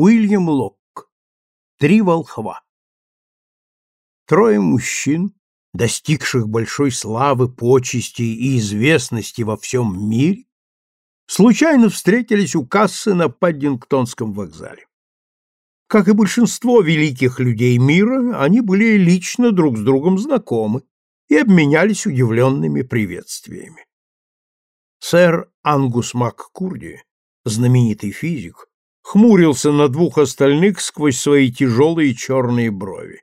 Уильям Лок. Три волхва. Трое мужчин, достигших большой славы, почести и известности во всем мире, случайно встретились у кассы на Паддингтонском вокзале. Как и большинство великих людей мира, они были лично друг с другом знакомы и обменялись удивленными приветствиями. Сэр Ангус МакКурди, знаменитый физик, хмурился на двух остальных сквозь свои тяжелые черные брови.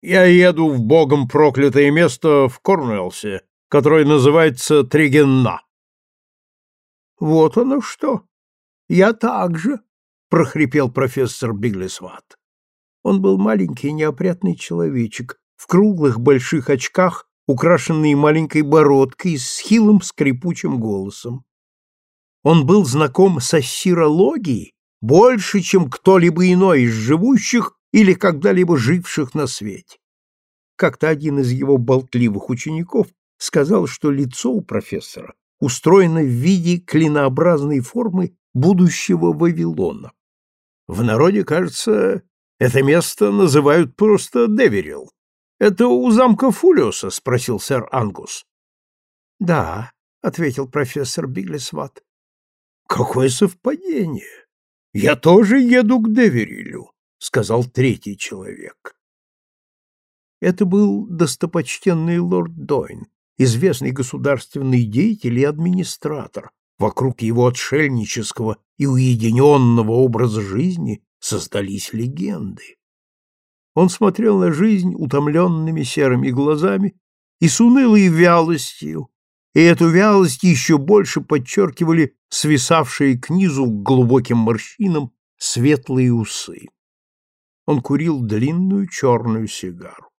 «Я еду в богом проклятое место в Корнуэлсе, которое называется Тригенна». «Вот оно что! Я так же!» — прохрипел профессор Биглесват. Он был маленький неопрятный человечек в круглых больших очках, украшенный маленькой бородкой с хилым скрипучим голосом. Он был знаком с ассирологией больше, чем кто-либо иной из живущих или когда-либо живших на свете. Как-то один из его болтливых учеников сказал, что лицо у профессора устроено в виде клинообразной формы будущего Вавилона. В народе, кажется, это место называют просто Деверил. Это у замка Фулиоса, спросил сэр Ангус. Да, ответил профессор Биглесват. Какое совпадение! Я тоже еду к Деверилю, сказал третий человек. Это был достопочтенный лорд Дойн, известный государственный деятель и администратор. Вокруг его отшельнического и уединенного образа жизни создались легенды. Он смотрел на жизнь утомленными серыми глазами и с унылой вялостью и эту вялость еще больше подчеркивали свисавшие к низу глубоким морщинам светлые усы. Он курил длинную черную сигару.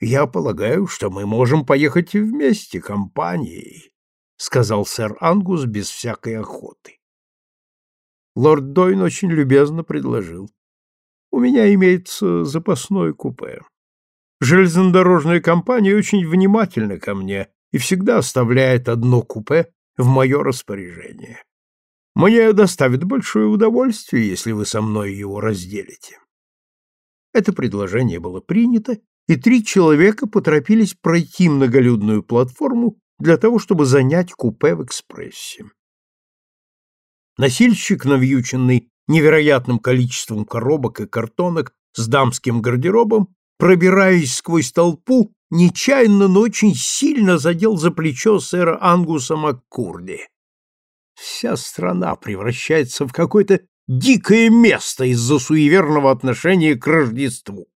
«Я полагаю, что мы можем поехать вместе, компанией», — сказал сэр Ангус без всякой охоты. Лорд Дойн очень любезно предложил. «У меня имеется запасное купе. Железнодорожная компания очень внимательна ко мне и всегда оставляет одно купе в мое распоряжение. Мне доставит большое удовольствие, если вы со мной его разделите. Это предложение было принято, и три человека поторопились пройти многолюдную платформу для того, чтобы занять купе в экспрессе. Носильщик, навьюченный невероятным количеством коробок и картонок с дамским гардеробом, пробираясь сквозь толпу, нечаянно, но очень сильно задел за плечо сэра Ангуса Маккурди. Вся страна превращается в какое-то дикое место из-за суеверного отношения к Рождеству.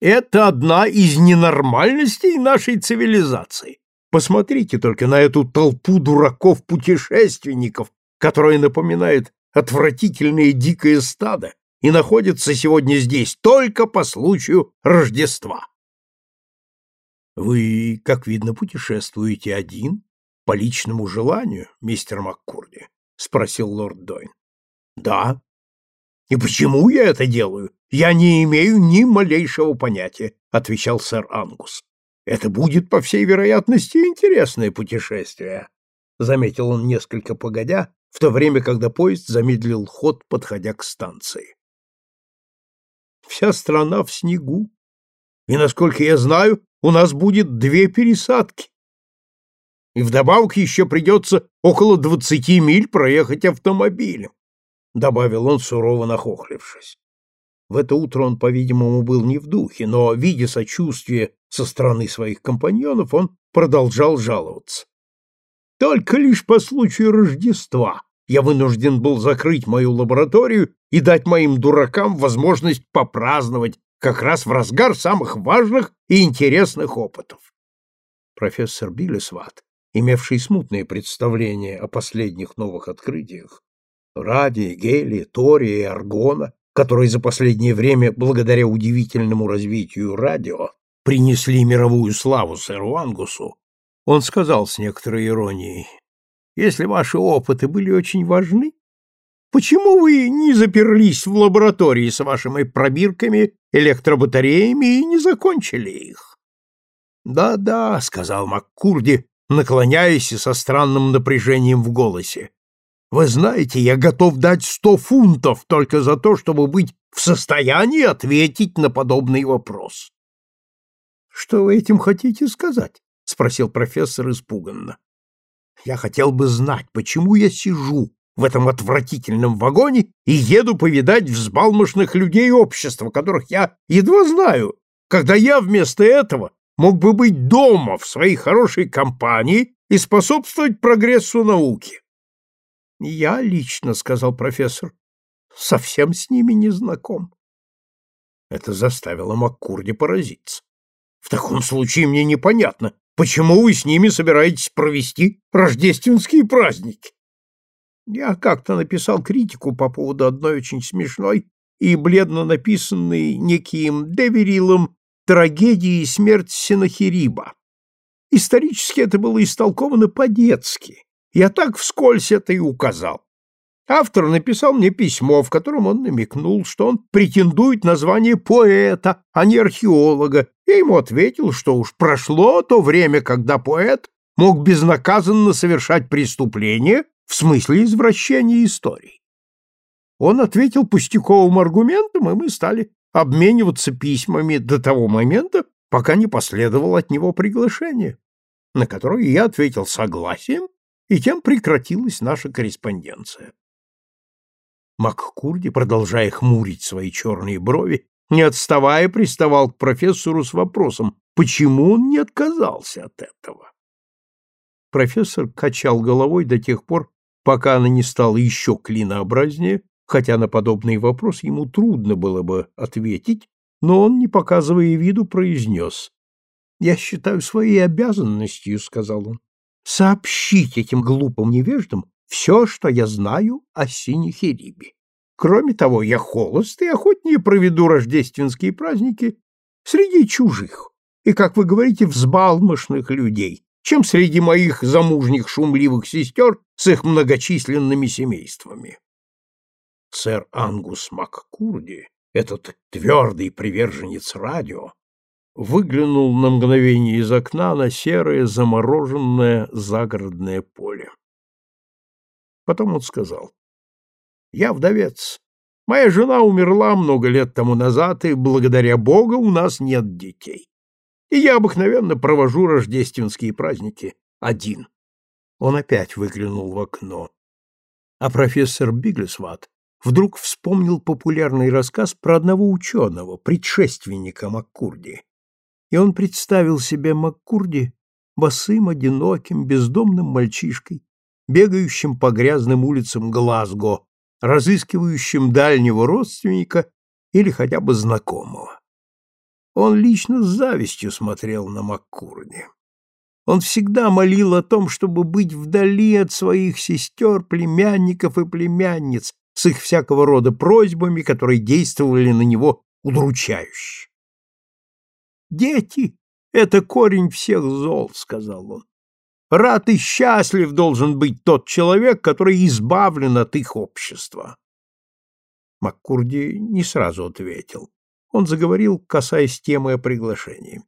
Это одна из ненормальностей нашей цивилизации. Посмотрите только на эту толпу дураков-путешественников, которая напоминает отвратительное дикое стадо и находится сегодня здесь только по случаю Рождества. Вы, как видно, путешествуете один по личному желанию, мистер Маккурди, спросил лорд Дойн. Да. И почему я это делаю? Я не имею ни малейшего понятия, отвечал сэр Ангус. Это будет, по всей вероятности, интересное путешествие, заметил он несколько погодя, в то время, когда поезд замедлил ход, подходя к станции. Вся страна в снегу, и, насколько я знаю, у нас будет две пересадки. И вдобавок еще придется около двадцати миль проехать автомобилем, — добавил он, сурово нахохлившись. В это утро он, по-видимому, был не в духе, но, видя сочувствие со стороны своих компаньонов, он продолжал жаловаться. Только лишь по случаю Рождества я вынужден был закрыть мою лабораторию и дать моим дуракам возможность попраздновать как раз в разгар самых важных и интересных опытов. Профессор Биллисват, имевший смутные представления о последних новых открытиях, радии, гелия, тория и аргона, которые за последнее время, благодаря удивительному развитию радио, принесли мировую славу сэру Ангусу, он сказал с некоторой иронией, «Если ваши опыты были очень важны, Почему вы не заперлись в лаборатории с вашими пробирками, электробатареями и не закончили их? Да-да, сказал Маккурди, наклоняясь и со странным напряжением в голосе. Вы знаете, я готов дать сто фунтов только за то, чтобы быть в состоянии ответить на подобный вопрос. Что вы этим хотите сказать? спросил профессор испуганно. Я хотел бы знать, почему я сижу в этом отвратительном вагоне и еду повидать взбалмошных людей общества, которых я едва знаю, когда я вместо этого мог бы быть дома в своей хорошей компании и способствовать прогрессу науки. Я лично, сказал профессор, совсем с ними не знаком. Это заставило Маккурди поразиться. В таком случае мне непонятно, почему вы с ними собираетесь провести рождественские праздники. Я как-то написал критику по поводу одной очень смешной и бледно написанной неким Деверилом трагедии «Смерть Синахириба». Исторически это было истолковано по-детски. Я так вскользь это и указал. Автор написал мне письмо, в котором он намекнул, что он претендует на звание поэта, а не археолога. Я ему ответил, что уж прошло то время, когда поэт мог безнаказанно совершать преступления в смысле извращения истории. Он ответил пустяковым аргументом, и мы стали обмениваться письмами до того момента, пока не последовало от него приглашение, на которое я ответил согласием, и тем прекратилась наша корреспонденция. МакКурди, продолжая хмурить свои черные брови, не отставая, приставал к профессору с вопросом, почему он не отказался от этого. Профессор качал головой до тех пор, пока она не стала еще клинообразнее, хотя на подобный вопрос ему трудно было бы ответить, но он, не показывая виду, произнес. «Я считаю своей обязанностью, — сказал он, — сообщить этим глупым невеждам все, что я знаю о Синехерибе. Кроме того, я холост и охотнее проведу рождественские праздники среди чужих и, как вы говорите, взбалмошных людей, чем среди моих замужних шумливых сестер с их многочисленными семействами. Сэр Ангус Маккурди, этот твердый приверженец радио, выглянул на мгновение из окна на серое замороженное загородное поле. Потом он сказал, «Я вдовец. Моя жена умерла много лет тому назад, и благодаря Богу у нас нет детей. И я обыкновенно провожу рождественские праздники один». Он опять выглянул в окно. А профессор Биглесват вдруг вспомнил популярный рассказ про одного ученого, предшественника Маккурди. И он представил себе Маккурди босым, одиноким, бездомным мальчишкой, бегающим по грязным улицам Глазго, разыскивающим дальнего родственника или хотя бы знакомого. Он лично с завистью смотрел на Маккурни. Он всегда молил о том, чтобы быть вдали от своих сестер, племянников и племянниц с их всякого рода просьбами, которые действовали на него удручающе. «Дети — это корень всех зол», — сказал он. Рад и счастлив должен быть тот человек, который избавлен от их общества. Маккурди не сразу ответил. Он заговорил, касаясь темы о приглашении.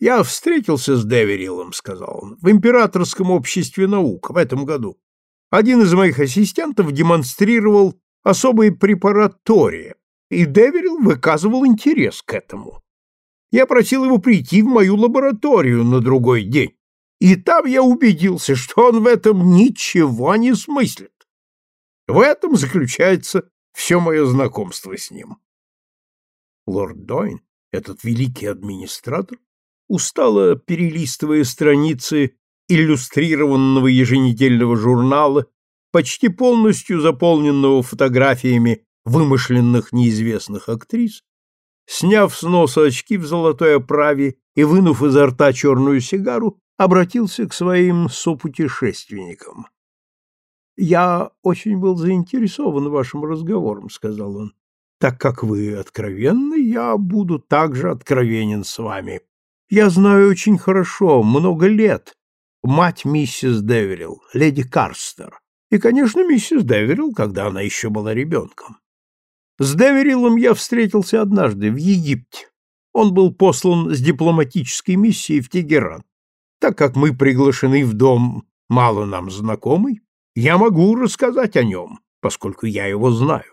«Я встретился с Деверилом», — сказал он, — «в Императорском обществе наук в этом году. Один из моих ассистентов демонстрировал особый препарат Тория, и Деверил выказывал интерес к этому. Я просил его прийти в мою лабораторию на другой день. И там я убедился, что он в этом ничего не смыслит. В этом заключается все мое знакомство с ним. Лорд Дойн, этот великий администратор, устало перелистывая страницы иллюстрированного еженедельного журнала, почти полностью заполненного фотографиями вымышленных неизвестных актрис, сняв с носа очки в золотой оправе и вынув изо рта черную сигару, обратился к своим сопутешественникам. «Я очень был заинтересован вашим разговором», — сказал он. «Так как вы откровенны, я буду также откровенен с вами. Я знаю очень хорошо, много лет, мать миссис Деверилл, леди Карстер, и, конечно, миссис Деверилл, когда она еще была ребенком. С Девериллом я встретился однажды в Египте. Он был послан с дипломатической миссией в Тегеран. Так как мы приглашены в дом мало нам знакомый, Я могу рассказать о нем, поскольку я его знаю.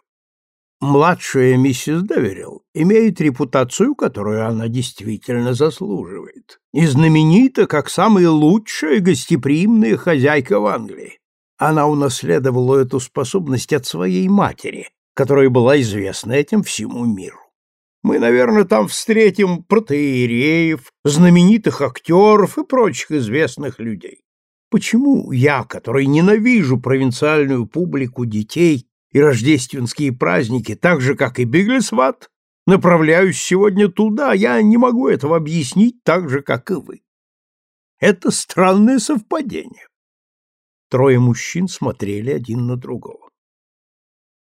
Младшая миссис Доверилл имеет репутацию, которую она действительно заслуживает, и знаменита как самая лучшая гостеприимная хозяйка в Англии. Она унаследовала эту способность от своей матери, которая была известна этим всему миру. Мы, наверное, там встретим протеереев, знаменитых актеров и прочих известных людей. Почему я, который ненавижу провинциальную публику детей и рождественские праздники, так же, как и Биглесват, направляюсь сегодня туда, я не могу этого объяснить так же, как и вы. Это странное совпадение. Трое мужчин смотрели один на другого.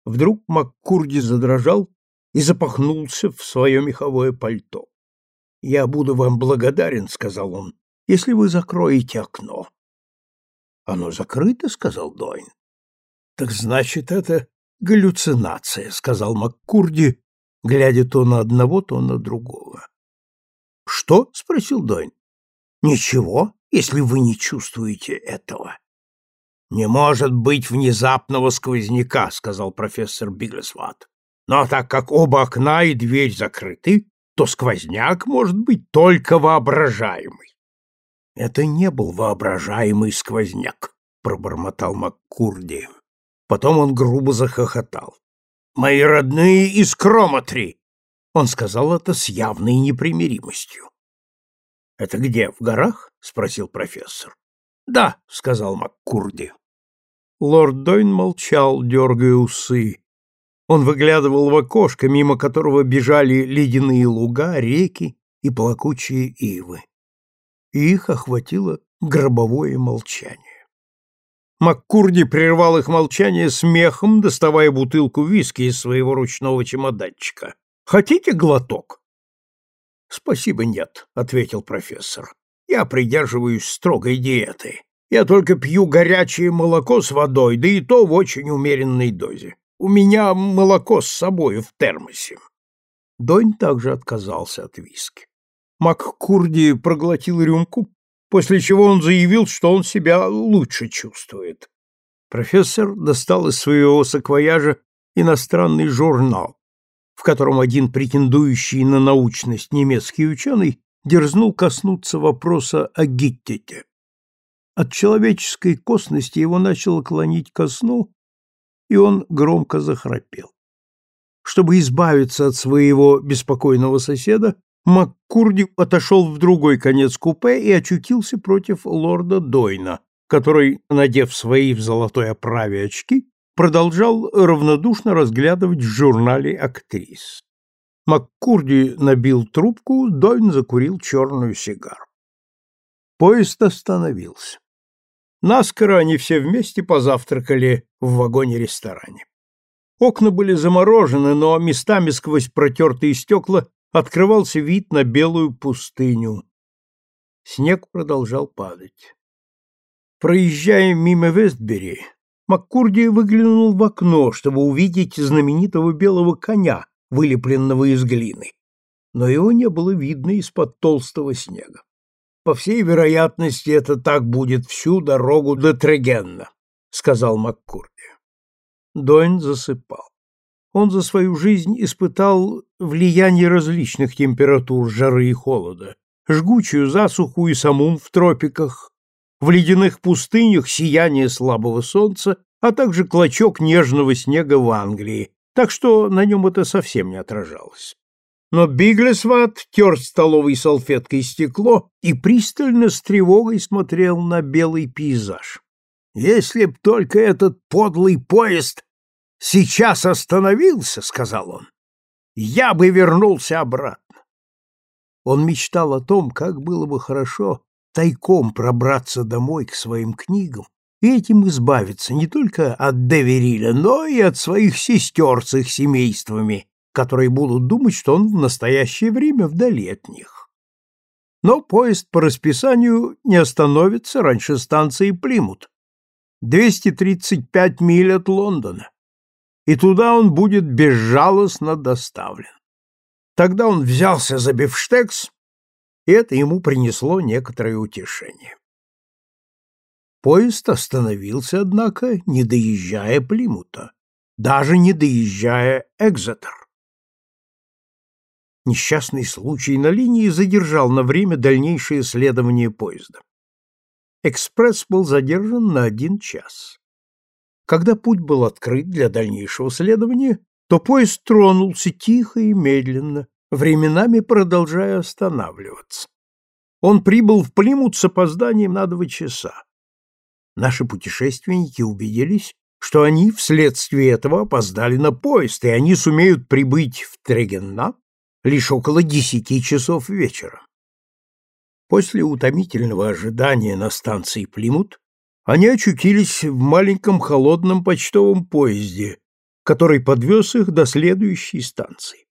Вдруг Маккурди задрожал и запахнулся в свое меховое пальто. «Я буду вам благодарен», — сказал он, — «если вы закроете окно». «Оно закрыто», — сказал Дойн. «Так значит, это галлюцинация», — сказал Маккурди, глядя то на одного, то на другого. «Что?» — спросил Дойн. «Ничего, если вы не чувствуете этого». «Не может быть внезапного сквозняка», — сказал профессор Биглесват. «Но так как оба окна и дверь закрыты, то сквозняк может быть только воображаемый». «Это не был воображаемый сквозняк», — пробормотал Маккурди. Потом он грубо захохотал. «Мои родные из Кроматри!» Он сказал это с явной непримиримостью. «Это где, в горах?» — спросил профессор. «Да», — сказал Маккурди. Лорд Дойн молчал, дергая усы. Он выглядывал в окошко, мимо которого бежали ледяные луга, реки и плакучие ивы. И их охватило гробовое молчание. Маккурди прервал их молчание смехом, доставая бутылку виски из своего ручного чемоданчика. «Хотите глоток?» «Спасибо, нет», — ответил профессор. «Я придерживаюсь строгой диеты. Я только пью горячее молоко с водой, да и то в очень умеренной дозе. У меня молоко с собой в термосе». Донь также отказался от виски. Маккурди проглотил рюмку, после чего он заявил, что он себя лучше чувствует. Профессор достал из своего саквояжа иностранный журнал, в котором один претендующий на научность немецкий ученый дерзнул коснуться вопроса о Гиттете. От человеческой косности его начало клонить ко сну, и он громко захрапел. Чтобы избавиться от своего беспокойного соседа, Маккурди отошел в другой конец купе и очутился против лорда Дойна, который, надев свои в золотой оправе очки, продолжал равнодушно разглядывать в журнале актрис. Маккурди набил трубку, Дойн закурил черную сигару. Поезд остановился. Наскоро они все вместе позавтракали в вагоне-ресторане. Окна были заморожены, но местами сквозь протертые стекла открывался вид на белую пустыню. Снег продолжал падать. Проезжая мимо Вестбери, Маккурди выглянул в окно, чтобы увидеть знаменитого белого коня, вылепленного из глины. Но его не было видно из-под толстого снега. По всей вероятности, это так будет всю дорогу до Трегенна, сказал Маккурди. Дойн засыпал. Он за свою жизнь испытал влияние различных температур жары и холода, жгучую засуху и самум в тропиках, в ледяных пустынях сияние слабого солнца, а также клочок нежного снега в Англии, так что на нем это совсем не отражалось. Но Биглесват тер столовой салфеткой стекло и пристально с тревогой смотрел на белый пейзаж. «Если б только этот подлый поезд сейчас остановился, — сказал он, — я бы вернулся обратно. Он мечтал о том, как было бы хорошо тайком пробраться домой к своим книгам и этим избавиться не только от Девериля, но и от своих сестер с их семействами, которые будут думать, что он в настоящее время вдали от них. Но поезд по расписанию не остановится раньше станции Плимут. 235 миль от Лондона и туда он будет безжалостно доставлен. Тогда он взялся за бифштекс, и это ему принесло некоторое утешение. Поезд остановился, однако, не доезжая Плимута, даже не доезжая Экзетер. Несчастный случай на линии задержал на время дальнейшее следование поезда. Экспресс был задержан на один час. Когда путь был открыт для дальнейшего следования, то поезд тронулся тихо и медленно, временами продолжая останавливаться. Он прибыл в Плимут с опозданием на два часа. Наши путешественники убедились, что они вследствие этого опоздали на поезд, и они сумеют прибыть в Трегенна лишь около десяти часов вечера. После утомительного ожидания на станции Плимут они очутились в маленьком холодном почтовом поезде, который подвез их до следующей станции.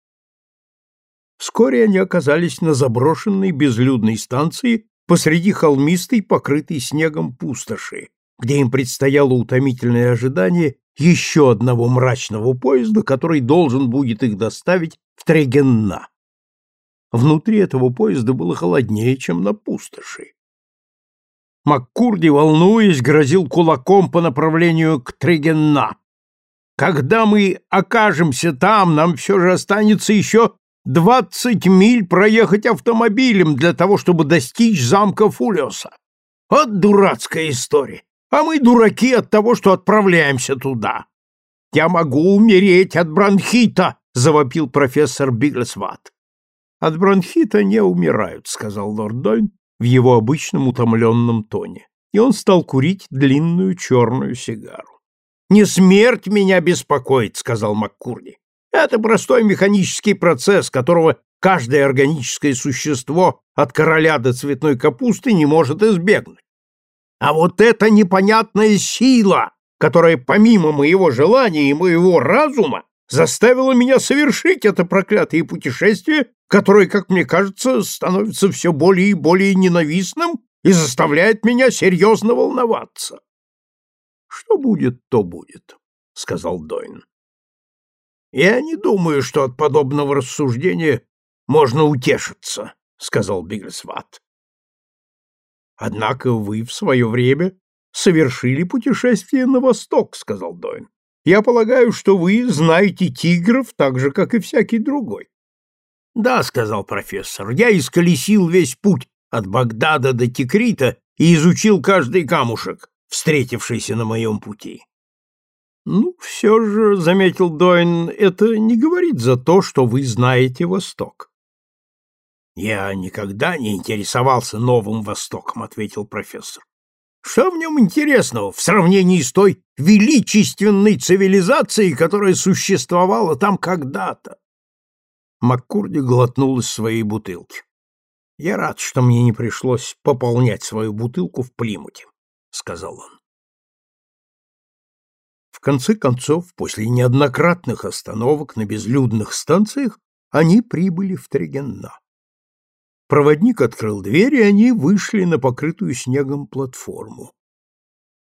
Вскоре они оказались на заброшенной безлюдной станции посреди холмистой, покрытой снегом пустоши, где им предстояло утомительное ожидание еще одного мрачного поезда, который должен будет их доставить в Трегенна. Внутри этого поезда было холоднее, чем на пустоши. Маккурди, волнуясь, грозил кулаком по направлению к Трегенна. «Когда мы окажемся там, нам все же останется еще Двадцать миль проехать автомобилем для того, чтобы достичь замка Фулиоса. Вот дурацкая история. А мы дураки от того, что отправляемся туда. Я могу умереть от бронхита, завопил профессор Биглсват. От бронхита не умирают, сказал лорд Дойн в его обычном утомленном тоне. И он стал курить длинную черную сигару. Не смерть меня беспокоит, сказал Маккурни. Это простой механический процесс, которого каждое органическое существо от короля до цветной капусты не может избегнуть. А вот эта непонятная сила, которая помимо моего желания и моего разума заставила меня совершить это проклятое путешествие, которое, как мне кажется, становится все более и более ненавистным и заставляет меня серьезно волноваться. — Что будет, то будет, — сказал Дойн. Я не думаю, что от подобного рассуждения можно утешиться, сказал Бигельсват. Однако вы в свое время совершили путешествие на восток, сказал Дойн. Я полагаю, что вы знаете тигров так же, как и всякий другой. Да, сказал профессор. Я исколесил весь путь от Багдада до Тикрита и изучил каждый камушек, встретившийся на моем пути. Ну, все же, заметил Дойн, это не говорит за то, что вы знаете Восток. Я никогда не интересовался Новым Востоком, ответил профессор. Что в нем интересного в сравнении с той величественной цивилизацией, которая существовала там когда-то? Маккурди глотнул из своей бутылки. Я рад, что мне не пришлось пополнять свою бутылку в Плимуте, сказал он конце концов, после неоднократных остановок на безлюдных станциях, они прибыли в Трегенна. Проводник открыл дверь, и они вышли на покрытую снегом платформу.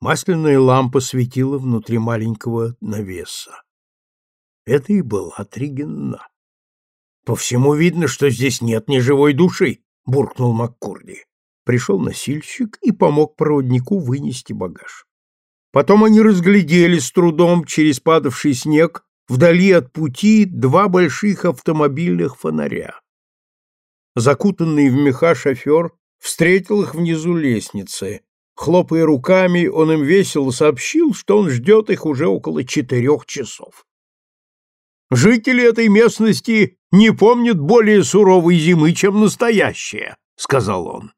Масляная лампа светила внутри маленького навеса. Это и была Тригенна. По всему видно, что здесь нет ни живой души, буркнул Маккурди. Пришел носильщик и помог проводнику вынести багаж. Потом они разглядели с трудом через падавший снег вдали от пути два больших автомобильных фонаря. Закутанный в меха шофер встретил их внизу лестницы. Хлопая руками, он им весело сообщил, что он ждет их уже около четырех часов. «Жители этой местности не помнят более суровой зимы, чем настоящая», — сказал он.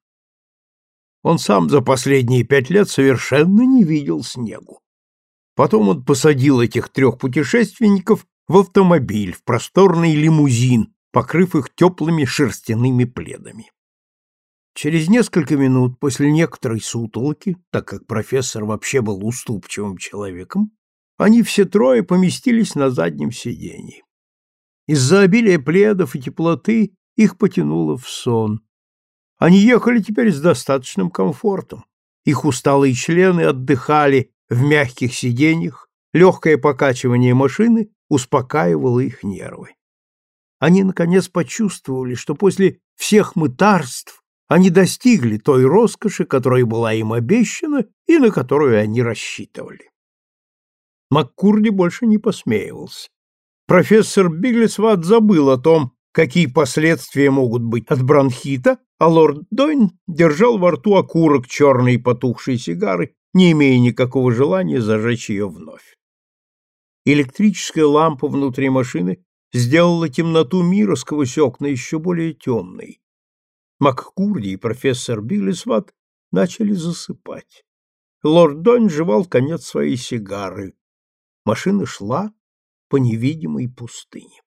Он сам за последние пять лет совершенно не видел снегу. Потом он посадил этих трех путешественников в автомобиль, в просторный лимузин, покрыв их теплыми шерстяными пледами. Через несколько минут после некоторой сутолки, так как профессор вообще был уступчивым человеком, они все трое поместились на заднем сиденье. Из-за обилия пледов и теплоты их потянуло в сон, они ехали теперь с достаточным комфортом. Их усталые члены отдыхали в мягких сиденьях, легкое покачивание машины успокаивало их нервы. Они, наконец, почувствовали, что после всех мытарств они достигли той роскоши, которая была им обещана и на которую они рассчитывали. Маккурди больше не посмеивался. Профессор Биглесват забыл о том, какие последствия могут быть от бронхита, а лорд Дойн держал во рту окурок черной потухшей сигары, не имея никакого желания зажечь ее вновь. Электрическая лампа внутри машины сделала темноту мира сквозь окна еще более темной. Маккурди и профессор Биллисват начали засыпать. Лорд Дойн жевал конец своей сигары. Машина шла по невидимой пустыне.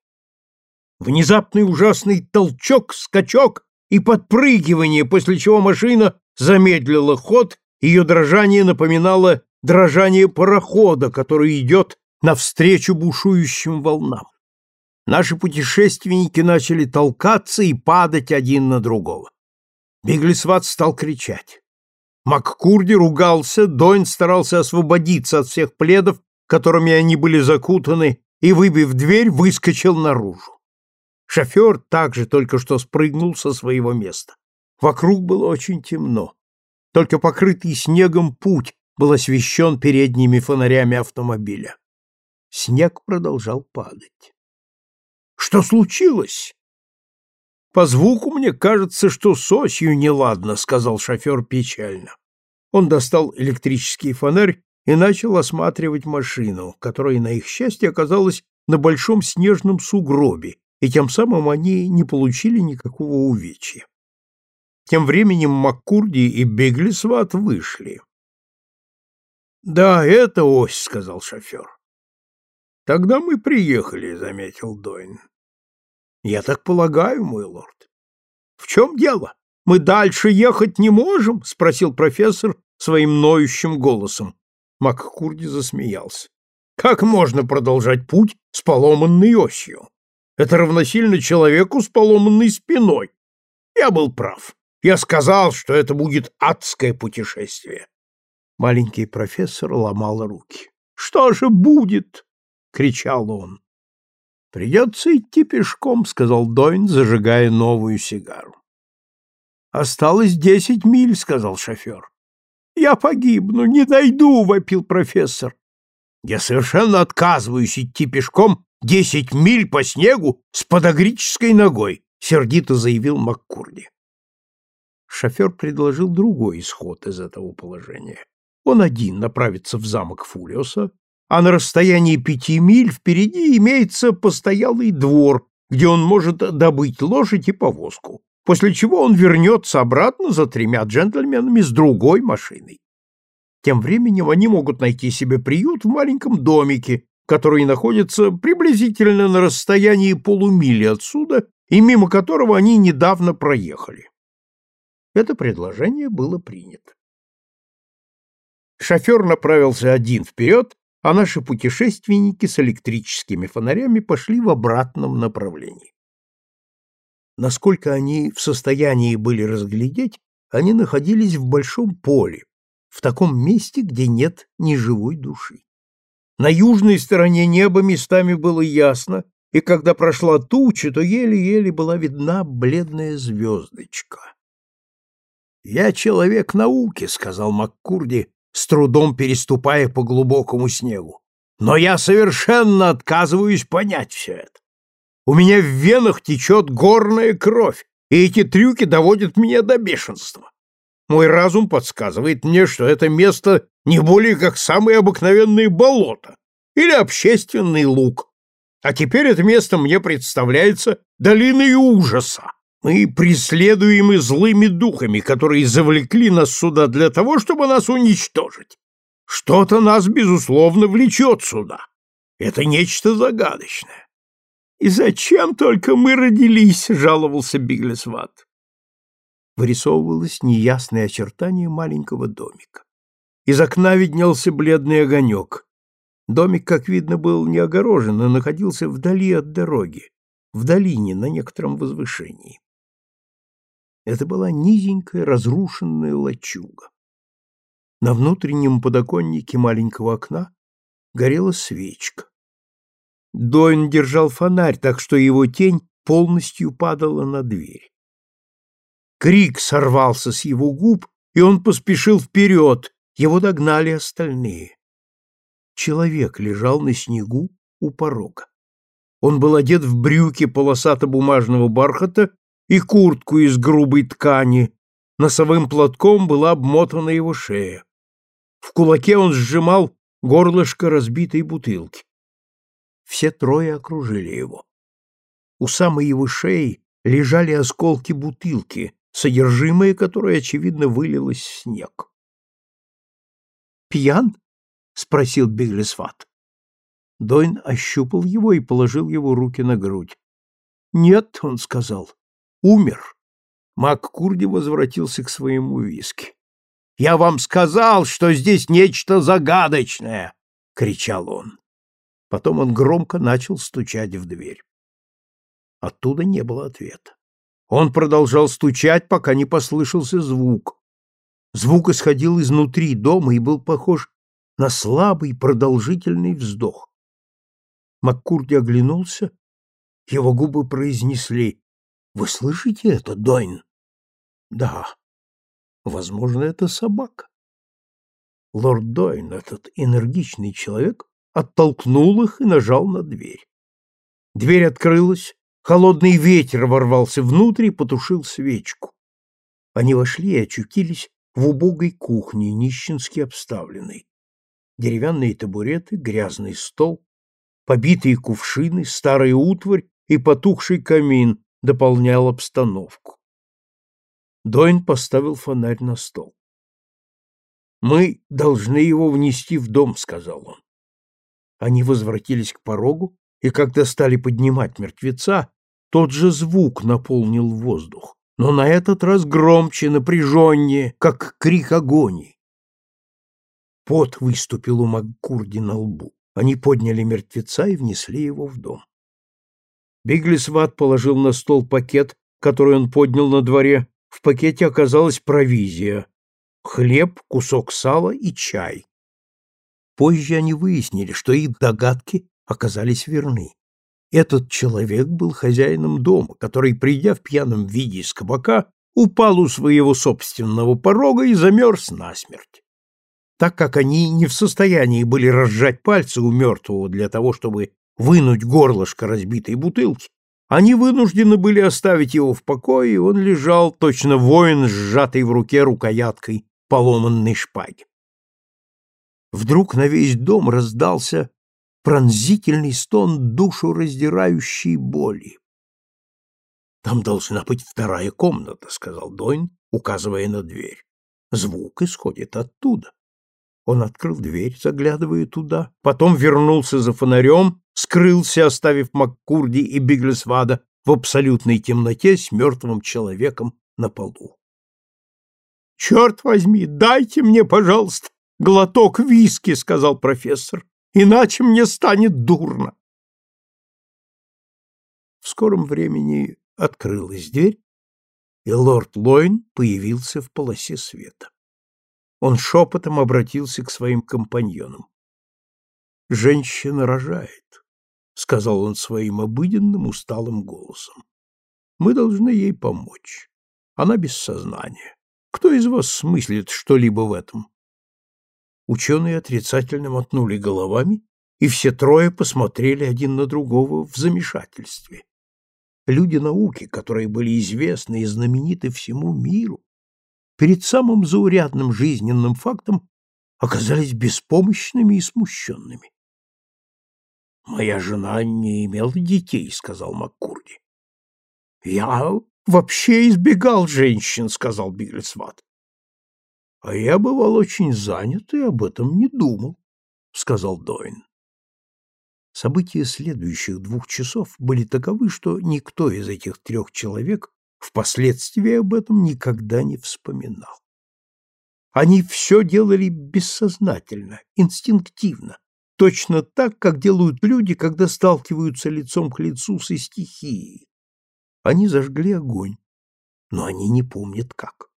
Внезапный ужасный толчок, скачок и подпрыгивание, после чего машина замедлила ход, ее дрожание напоминало дрожание парохода, который идет навстречу бушующим волнам. Наши путешественники начали толкаться и падать один на другого. Биглисват стал кричать. Маккурди ругался, Дойн старался освободиться от всех пледов, которыми они были закутаны, и, выбив дверь, выскочил наружу. Шофер также только что спрыгнул со своего места. Вокруг было очень темно. Только покрытый снегом путь был освещен передними фонарями автомобиля. Снег продолжал падать. Что случилось? По звуку мне кажется, что с осью неладно, сказал шофер печально. Он достал электрический фонарь и начал осматривать машину, которая, на их счастье, оказалась на большом снежном сугробе, и тем самым они не получили никакого увечья. Тем временем Маккурди и Беглисват вышли. «Да, это ось», — сказал шофер. «Тогда мы приехали», — заметил Дойн. «Я так полагаю, мой лорд». «В чем дело? Мы дальше ехать не можем?» — спросил профессор своим ноющим голосом. Маккурди засмеялся. «Как можно продолжать путь с поломанной осью? Это равносильно человеку с поломанной спиной. Я был прав. Я сказал, что это будет адское путешествие». Маленький профессор ломал руки. «Что же будет?» кричал он. Придется идти пешком, сказал Дойн, зажигая новую сигару. Осталось десять миль, сказал шофер. Я погибну, не дойду, вопил профессор. Я совершенно отказываюсь идти пешком десять миль по снегу с подогрической ногой, сердито заявил Маккурди. Шофер предложил другой исход из этого положения. Он один направится в замок Фулиоса, а на расстоянии пяти миль впереди имеется постоялый двор, где он может добыть лошадь и повозку, после чего он вернется обратно за тремя джентльменами с другой машиной. Тем временем они могут найти себе приют в маленьком домике, который находится приблизительно на расстоянии полумили отсюда и мимо которого они недавно проехали. Это предложение было принято. Шофер направился один вперед, а наши путешественники с электрическими фонарями пошли в обратном направлении. Насколько они в состоянии были разглядеть, они находились в большом поле, в таком месте, где нет ни живой души. На южной стороне неба местами было ясно, и когда прошла туча, то еле-еле была видна бледная звездочка. «Я человек науки», — сказал Маккурди, с трудом переступая по глубокому снегу. Но я совершенно отказываюсь понять все это. У меня в венах течет горная кровь, и эти трюки доводят меня до бешенства. Мой разум подсказывает мне, что это место не более как самое обыкновенное болото или общественный луг. А теперь это место мне представляется долиной ужаса. Мы преследуемы злыми духами, которые завлекли нас сюда для того, чтобы нас уничтожить. Что-то нас, безусловно, влечет сюда. Это нечто загадочное. И зачем только мы родились, жаловался Биглесват. Вырисовывалось неясное очертание маленького домика. Из окна виднелся бледный огонек. Домик, как видно, был не огорожен, а находился вдали от дороги, в долине на некотором возвышении. Это была низенькая разрушенная лачуга. На внутреннем подоконнике маленького окна горела свечка. Дойн держал фонарь, так что его тень полностью падала на дверь. Крик сорвался с его губ, и он поспешил вперед. Его догнали остальные. Человек лежал на снегу у порога. Он был одет в брюки полосато-бумажного бархата и куртку из грубой ткани. Носовым платком была обмотана его шея. В кулаке он сжимал горлышко разбитой бутылки. Все трое окружили его. У самой его шеи лежали осколки бутылки, содержимое которой, очевидно, вылилось в снег. «Пьян?» — спросил Беглесват. Дойн ощупал его и положил его руки на грудь. «Нет», — он сказал, — «умер». МакКурди возвратился к своему виски. «Я вам сказал, что здесь нечто загадочное!» — кричал он. Потом он громко начал стучать в дверь. Оттуда не было ответа. Он продолжал стучать, пока не послышался звук. Звук исходил изнутри дома и был похож на слабый продолжительный вздох. Маккурди оглянулся, его губы произнесли «Вы слышите это, Дойн?» «Да, возможно, это собака». Лорд Дойн, этот энергичный человек, оттолкнул их и нажал на дверь. Дверь открылась, холодный ветер ворвался внутрь и потушил свечку. Они вошли и очутились в убогой кухне, нищенски обставленной. Деревянные табуреты, грязный стол, побитые кувшины, старая утварь и потухший камин дополнял обстановку. Дойн поставил фонарь на стол. «Мы должны его внести в дом», — сказал он. Они возвратились к порогу, и когда стали поднимать мертвеца, тот же звук наполнил воздух, но на этот раз громче, напряженнее, как крик агонии. Пот выступил у Маккурди на лбу. Они подняли мертвеца и внесли его в дом. Биглисват положил на стол пакет, который он поднял на дворе. В пакете оказалась провизия — хлеб, кусок сала и чай. Позже они выяснили, что их догадки оказались верны. Этот человек был хозяином дома, который, придя в пьяном виде из кабака, упал у своего собственного порога и замерз насмерть. Так как они не в состоянии были разжать пальцы у мертвого для того, чтобы вынуть горлышко разбитой бутылки, они вынуждены были оставить его в покое, и он лежал, точно воин, сжатый в руке рукояткой поломанной шпаги. Вдруг на весь дом раздался пронзительный стон душу раздирающей боли. «Там должна быть вторая комната», — сказал Дойн, указывая на дверь. «Звук исходит оттуда». Он открыл дверь, заглядывая туда, потом вернулся за фонарем, скрылся, оставив Маккурди и Биглесвада в абсолютной темноте с мертвым человеком на полу. «Черт возьми, дайте мне, пожалуйста, глоток виски», — сказал профессор, — «иначе мне станет дурно». В скором времени открылась дверь, и лорд Лойн появился в полосе света он шепотом обратился к своим компаньонам. «Женщина рожает», — сказал он своим обыденным усталым голосом. «Мы должны ей помочь. Она без сознания. Кто из вас смыслит что-либо в этом?» Ученые отрицательно мотнули головами, и все трое посмотрели один на другого в замешательстве. Люди науки, которые были известны и знамениты всему миру, перед самым заурядным жизненным фактом оказались беспомощными и смущенными. «Моя жена не имела детей», — сказал Маккурди. «Я вообще избегал женщин», — сказал Биглесват. «А я бывал очень занят и об этом не думал», — сказал Дойн. События следующих двух часов были таковы, что никто из этих трех человек впоследствии об этом никогда не вспоминал. Они все делали бессознательно, инстинктивно, точно так, как делают люди, когда сталкиваются лицом к лицу со стихией. Они зажгли огонь, но они не помнят как.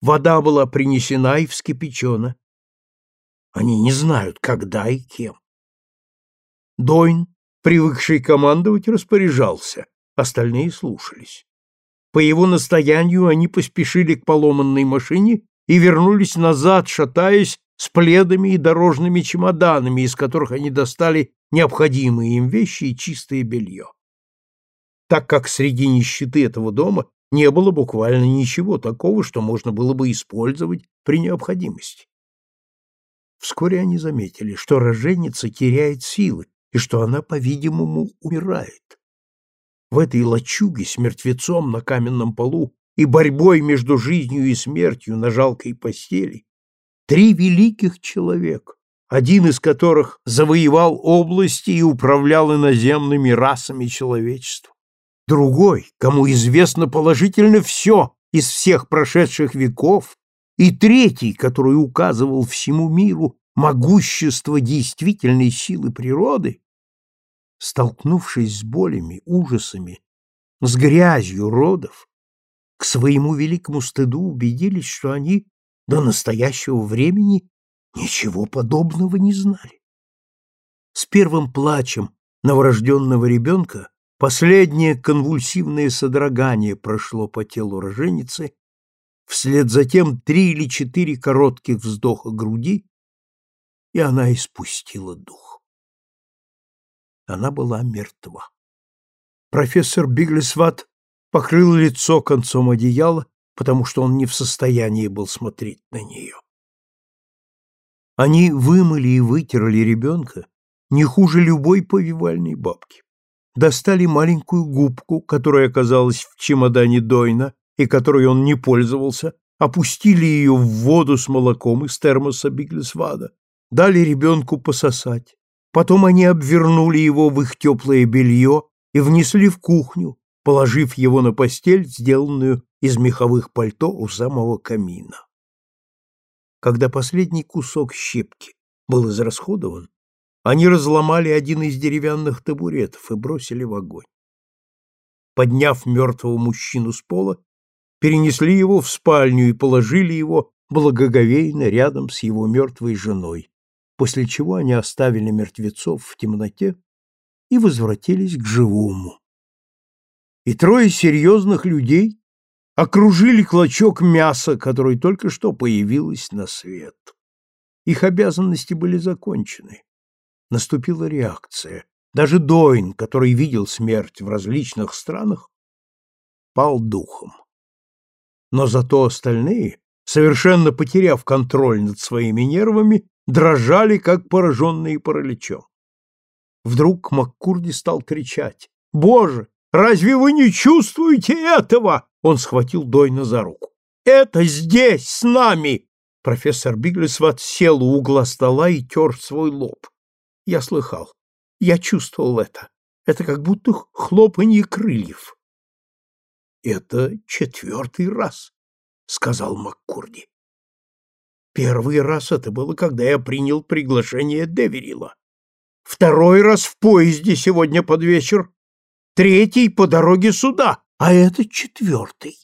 Вода была принесена и вскипячена. Они не знают, когда и кем. Дойн, привыкший командовать, распоряжался, остальные слушались. По его настоянию они поспешили к поломанной машине и вернулись назад, шатаясь с пледами и дорожными чемоданами, из которых они достали необходимые им вещи и чистое белье. Так как среди нищеты этого дома не было буквально ничего такого, что можно было бы использовать при необходимости. Вскоре они заметили, что роженица теряет силы и что она, по-видимому, умирает. В этой лачуге с мертвецом на каменном полу и борьбой между жизнью и смертью на жалкой постели три великих человека, один из которых завоевал области и управлял иноземными расами человечества, другой, кому известно положительно все из всех прошедших веков, и третий, который указывал всему миру могущество действительной силы природы, столкнувшись с болями, ужасами, с грязью родов, к своему великому стыду убедились, что они до настоящего времени ничего подобного не знали. С первым плачем новорожденного ребенка последнее конвульсивное содрогание прошло по телу роженицы, вслед за тем три или четыре коротких вздоха груди, и она испустила дух. Она была мертва. Профессор Биглесват покрыл лицо концом одеяла, потому что он не в состоянии был смотреть на нее. Они вымыли и вытерли ребенка не хуже любой повивальной бабки. Достали маленькую губку, которая оказалась в чемодане Дойна и которой он не пользовался, опустили ее в воду с молоком из термоса Биглесвада, дали ребенку пососать. Потом они обвернули его в их теплое белье и внесли в кухню, положив его на постель, сделанную из меховых пальто у самого камина. Когда последний кусок щепки был израсходован, они разломали один из деревянных табуретов и бросили в огонь. Подняв мертвого мужчину с пола, перенесли его в спальню и положили его благоговейно рядом с его мертвой женой, после чего они оставили мертвецов в темноте и возвратились к живому. И трое серьезных людей окружили клочок мяса, который только что появилось на свет. Их обязанности были закончены. Наступила реакция. Даже Дойн, который видел смерть в различных странах, пал духом. Но зато остальные, совершенно потеряв контроль над своими нервами, дрожали, как пораженные параличом. Вдруг Маккурди стал кричать. «Боже, разве вы не чувствуете этого?» Он схватил Дойна за руку. «Это здесь, с нами!» Профессор Биглесват сел у угла стола и тер свой лоб. Я слыхал. Я чувствовал это. Это как будто хлопанье крыльев. «Это четвертый раз», — сказал Маккурди. Первый раз это было, когда я принял приглашение Деверила. Второй раз в поезде сегодня под вечер. Третий по дороге сюда, а это четвертый.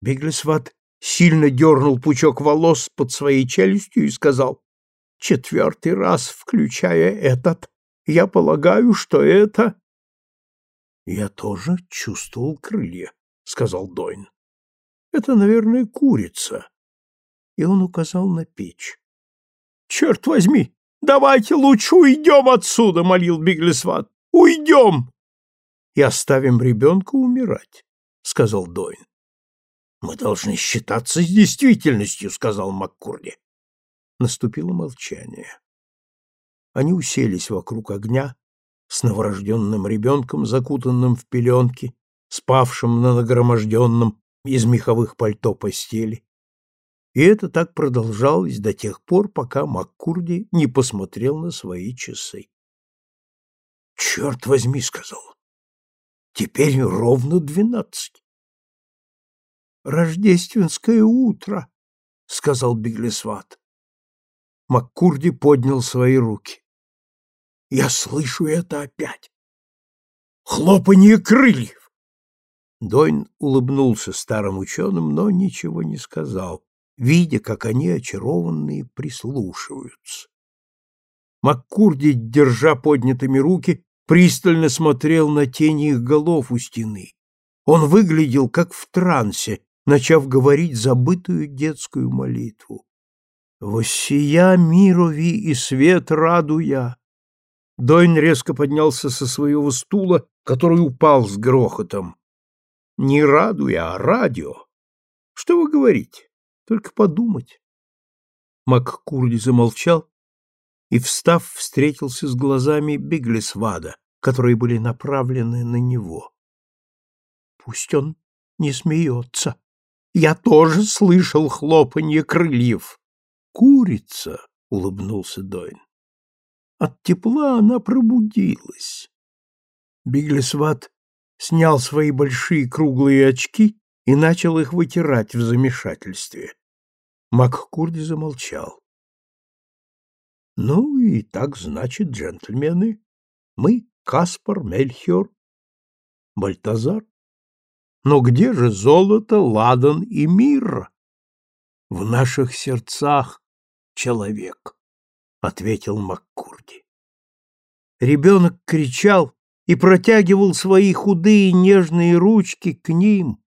Беглесват сильно дернул пучок волос под своей челюстью и сказал, «Четвертый раз, включая этот, я полагаю, что это...» «Я тоже чувствовал крылья», — сказал Дойн. «Это, наверное, курица, и он указал на печь. «Черт возьми! Давайте лучше уйдем отсюда!» — молил Биглесват. «Уйдем!» «И оставим ребенка умирать», — сказал Дойн. «Мы должны считаться с действительностью», — сказал Маккурди. Наступило молчание. Они уселись вокруг огня с новорожденным ребенком, закутанным в пеленки, спавшим на нагроможденном из меховых пальто постели, и это так продолжалось до тех пор, пока Маккурди не посмотрел на свои часы. «Черт возьми!» — сказал. «Теперь ровно двенадцать». «Рождественское утро!» — сказал Беглесват. Маккурди поднял свои руки. «Я слышу это опять! Хлопанье крыльев!» Дойн улыбнулся старым ученым, но ничего не сказал видя, как они, очарованные, прислушиваются. Маккурди, держа поднятыми руки, пристально смотрел на тени их голов у стены. Он выглядел как в трансе, начав говорить забытую детскую молитву. «Воссия мирови и свет раду я!» Дойн резко поднялся со своего стула, который упал с грохотом. «Не раду я, а радио! Что вы говорите? Только подумать!» МакКурди замолчал и, встав, встретился с глазами Биглесвада, которые были направлены на него. «Пусть он не смеется. Я тоже слышал хлопанье крыльев. Курица!» — улыбнулся Дойн. От тепла она пробудилась. Биглесват снял свои большие круглые очки и начал их вытирать в замешательстве. МакКурди замолчал. Ну и так значит, джентльмены, мы Каспар, Мельхиор, Бальтазар. Но где же золото, ладан и мир? В наших сердцах человек, ответил Маккурди. Ребенок кричал и протягивал свои худые нежные ручки к ним,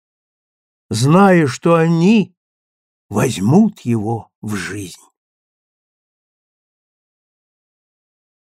зная, что они возьмут его в жизнь.